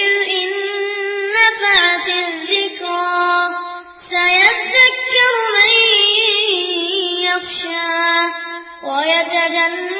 فذكر إن نفعت سيذكر من يخشى ويتجنب